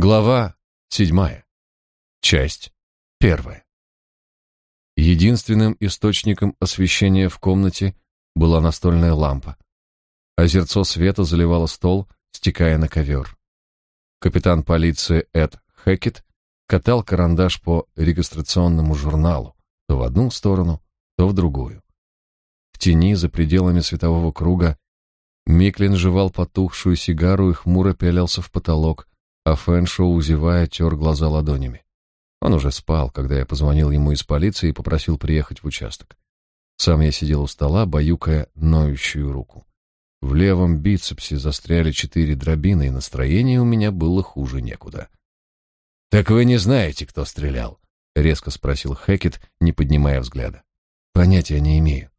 Глава седьмая. Часть первая. Единственным источником освещения в комнате была настольная лампа. Озерцо света заливало стол, стекая на ковер. Капитан полиции Эд Хэкет катал карандаш по регистрационному журналу, то в одну сторону, то в другую. В тени за пределами светового круга Миклин жевал потухшую сигару и хмуро пялился в потолок, а Фэншоу, зевая, тер глаза ладонями. Он уже спал, когда я позвонил ему из полиции и попросил приехать в участок. Сам я сидел у стола, баюкая ноющую руку. В левом бицепсе застряли четыре дробины, и настроение у меня было хуже некуда. «Так вы не знаете, кто стрелял?» — резко спросил Хэкет, не поднимая взгляда. «Понятия не имею.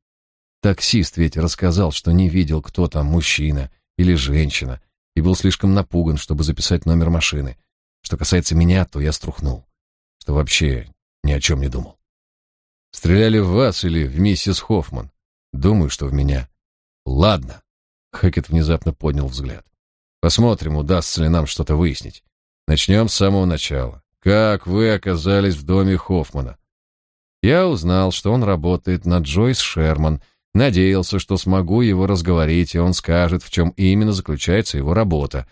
Таксист ведь рассказал, что не видел, кто там, мужчина или женщина, и был слишком напуган, чтобы записать номер машины. Что касается меня, то я струхнул, что вообще ни о чем не думал. Стреляли в вас или в миссис Хоффман? Думаю, что в меня. Ладно. Хэкет внезапно поднял взгляд. Посмотрим, удастся ли нам что-то выяснить. Начнем с самого начала. Как вы оказались в доме Хоффмана? Я узнал, что он работает на Джойс Шерман Надеялся, что смогу его разговорить, и он скажет, в чем именно заключается его работа.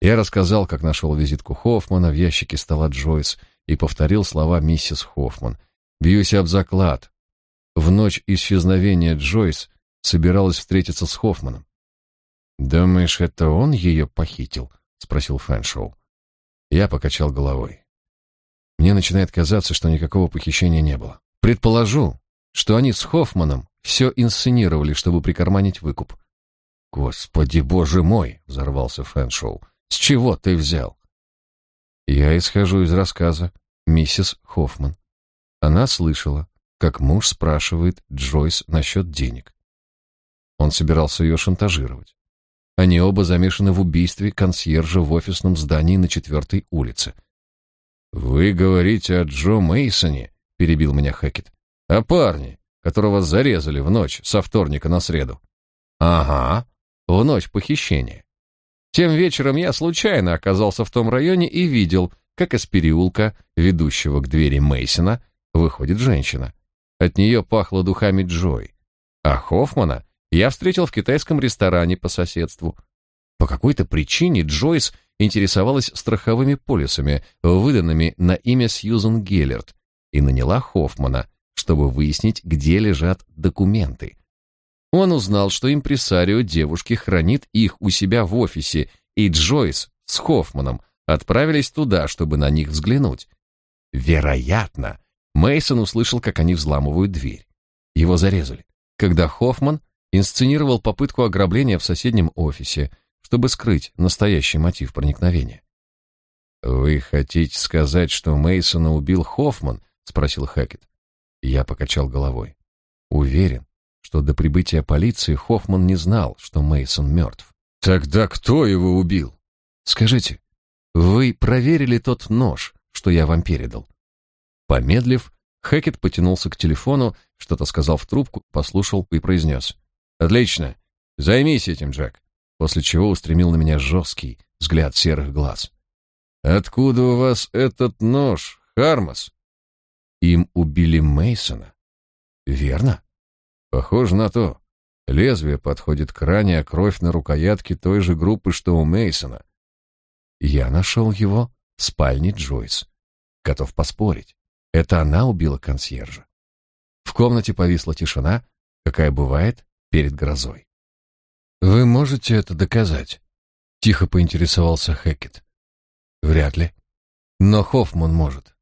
Я рассказал, как нашел визитку Хоффмана в ящике стола Джойс и повторил слова миссис Хоффман. Бьюсь об заклад. В ночь исчезновения Джойс собиралась встретиться с Хоффманом. «Думаешь, это он ее похитил?» — спросил Фэншоу. Я покачал головой. Мне начинает казаться, что никакого похищения не было. Предположу, что они с Хоффманом все инсценировали, чтобы прикарманить выкуп. «Господи, боже мой!» — взорвался Фэншоу. «С чего ты взял?» Я исхожу из рассказа миссис Хоффман. Она слышала, как муж спрашивает Джойс насчет денег. Он собирался ее шантажировать. Они оба замешаны в убийстве консьержа в офисном здании на четвертой улице. «Вы говорите о Джо Мейсоне?» — перебил меня Хэкет. «О парне, которого зарезали в ночь со вторника на среду. Ага, в ночь похищения. Тем вечером я случайно оказался в том районе и видел, как из переулка, ведущего к двери Мейсона, выходит женщина. От нее пахло духами Джой. А Хоффмана я встретил в китайском ресторане по соседству. По какой-то причине Джойс интересовалась страховыми полисами, выданными на имя Сьюзен Геллерт, и наняла Хоффмана, чтобы выяснить, где лежат документы. Он узнал, что импресарио девушки хранит их у себя в офисе, и Джойс с Хоффманом отправились туда, чтобы на них взглянуть. Вероятно, Мейсон услышал, как они взламывают дверь. Его зарезали, когда Хоффман инсценировал попытку ограбления в соседнем офисе, чтобы скрыть настоящий мотив проникновения. Вы хотите сказать, что Мейсона убил Хоффман? спросил Хэкет. Я покачал головой. Уверен, что до прибытия полиции Хоффман не знал, что Мейсон мертв. Тогда кто его убил? Скажите, вы проверили тот нож, что я вам передал? Помедлив, Хэкет потянулся к телефону, что-то сказал в трубку, послушал и произнес. «Отлично. Займись этим, Джек». После чего устремил на меня жесткий взгляд серых глаз. «Откуда у вас этот нож, Хармас?» Им убили Мейсона. Верно? Похоже на то. Лезвие подходит к ране, а кровь на рукоятке той же группы, что у Мейсона. Я нашел его в спальне Джойс. Готов поспорить. Это она убила консьержа. В комнате повисла тишина, какая бывает перед грозой. Вы можете это доказать? Тихо поинтересовался Хэкет. Вряд ли. Но Хоффман может.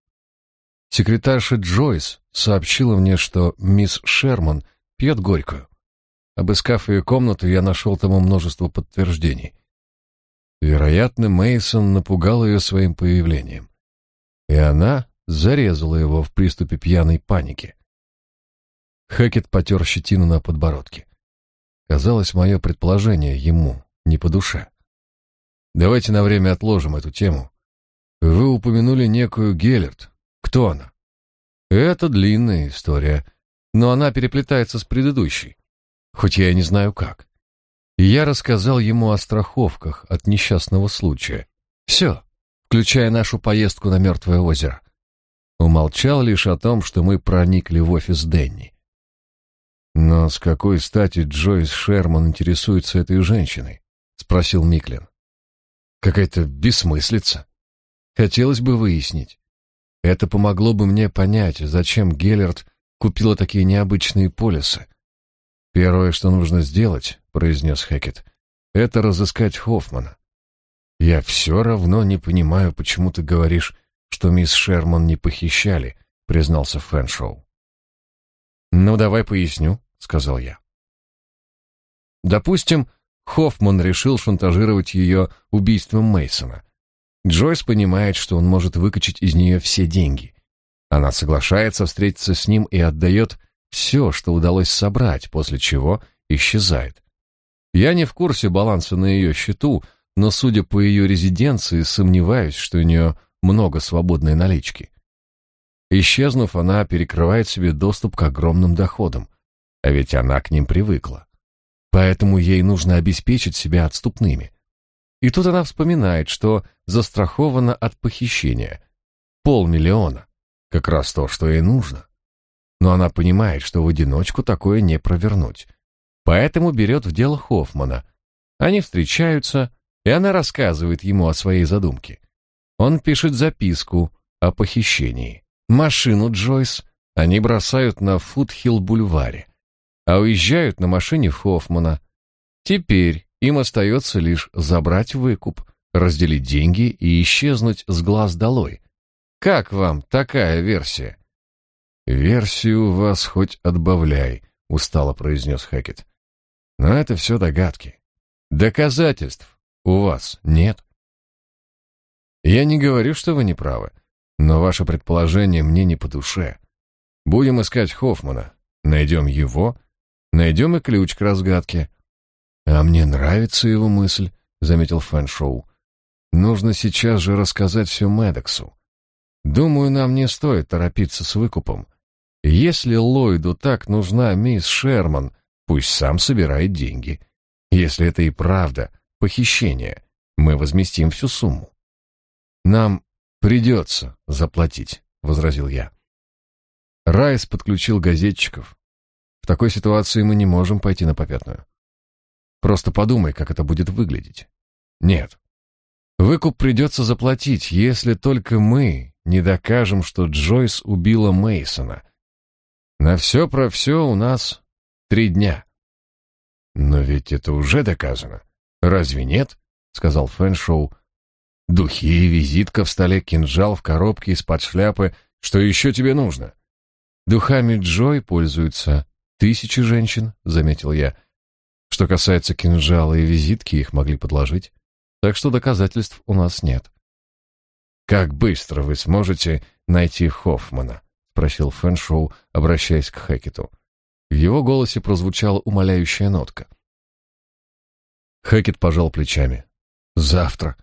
Секретарша Джойс сообщила мне, что мисс Шерман пьет горькую. Обыскав ее комнату, я нашел тому множество подтверждений. Вероятно, Мейсон напугал ее своим появлением, и она зарезала его в приступе пьяной паники. Хэкет потер щетину на подбородке. Казалось, мое предположение ему не по душе. Давайте на время отложим эту тему. Вы упомянули некую Геллерт, кто она? Это длинная история, но она переплетается с предыдущей, хоть я и не знаю как. я рассказал ему о страховках от несчастного случая. Все, включая нашу поездку на Мертвое озеро. Умолчал лишь о том, что мы проникли в офис Денни. Но с какой стати Джойс Шерман интересуется этой женщиной? спросил Миклин. Какая-то бессмыслица. Хотелось бы выяснить. Это помогло бы мне понять, зачем Геллерт купила такие необычные полисы. Первое, что нужно сделать, произнес Хекет, это разыскать Хоффмана. Я все равно не понимаю, почему ты говоришь, что мисс Шерман не похищали, признался Фэншоу. Ну, давай поясню, сказал я. Допустим, Хоффман решил шантажировать ее убийством Мейсона. Джойс понимает, что он может выкачать из нее все деньги. Она соглашается встретиться с ним и отдает все, что удалось собрать, после чего исчезает. Я не в курсе баланса на ее счету, но, судя по ее резиденции, сомневаюсь, что у нее много свободной налички. Исчезнув, она перекрывает себе доступ к огромным доходам, а ведь она к ним привыкла. Поэтому ей нужно обеспечить себя отступными. И тут она вспоминает, что застрахована от похищения. Полмиллиона. Как раз то, что ей нужно. Но она понимает, что в одиночку такое не провернуть. Поэтому берет в дело Хоффмана. Они встречаются, и она рассказывает ему о своей задумке. Он пишет записку о похищении. Машину Джойс они бросают на Фудхилл-бульваре, а уезжают на машине Хоффмана. Теперь им остается лишь забрать выкуп, разделить деньги и исчезнуть с глаз долой. Как вам такая версия? Версию вас хоть отбавляй, устало произнес Хэкет. Но это все догадки. Доказательств у вас нет. Я не говорю, что вы не правы, но ваше предположение мне не по душе. Будем искать Хоффмана, найдем его, найдем и ключ к разгадке. А мне нравится его мысль, заметил Фэншоу. Нужно сейчас же рассказать все Медексу. Думаю, нам не стоит торопиться с выкупом. Если Ллойду так нужна мисс Шерман, пусть сам собирает деньги. Если это и правда похищение, мы возместим всю сумму. Нам придется заплатить, возразил я. Райс подключил газетчиков. В такой ситуации мы не можем пойти на попятную. Просто подумай, как это будет выглядеть. Нет. Выкуп придется заплатить, если только мы не докажем, что Джойс убила Мейсона. На все про все у нас три дня. Но ведь это уже доказано. Разве нет? сказал Фэншоу. Духи, визитка в столе, кинжал в коробке из-под шляпы. Что еще тебе нужно? Духами Джой пользуются тысячи женщин, заметил я. Что касается кинжала и визитки, их могли подложить. Так что доказательств у нас нет. Как быстро вы сможете найти Хоффмана? спросил Фэншоу, обращаясь к Хэкету. В его голосе прозвучала умоляющая нотка. Хэкет пожал плечами. Завтра.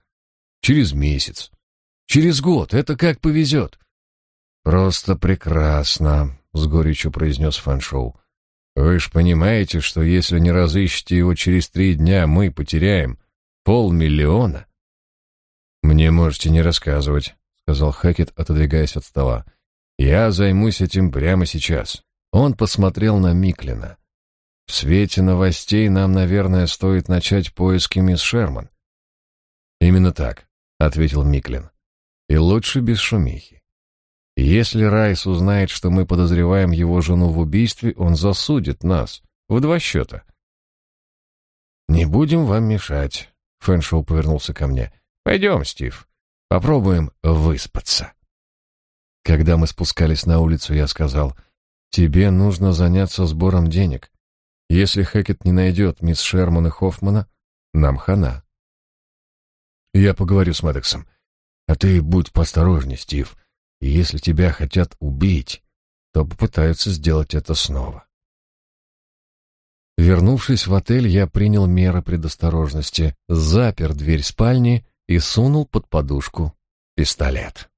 Через месяц. Через год. Это как повезет. Просто прекрасно, с горечью произнес Фэншоу. Вы ж понимаете, что если не разыщете его через три дня, мы потеряем полмиллиона. Мне можете не рассказывать, сказал Хэкет, отодвигаясь от стола. Я займусь этим прямо сейчас. Он посмотрел на Миклина. В свете новостей нам, наверное, стоит начать поиски мисс Шерман. Именно так, ответил Миклин. И лучше без шумихи. Если Райс узнает, что мы подозреваем его жену в убийстве, он засудит нас в два счета. Не будем вам мешать. Фэншоу повернулся ко мне. Пойдем, Стив. Попробуем выспаться. Когда мы спускались на улицу, я сказал, «Тебе нужно заняться сбором денег. Если Хэкет не найдет мисс Шерман и Хоффмана, нам хана». «Я поговорю с Мэддоксом. А ты будь поосторожней, Стив. Если тебя хотят убить, то попытаются сделать это снова». Вернувшись в отель, я принял меры предосторожности, запер дверь спальни и сунул под подушку пистолет.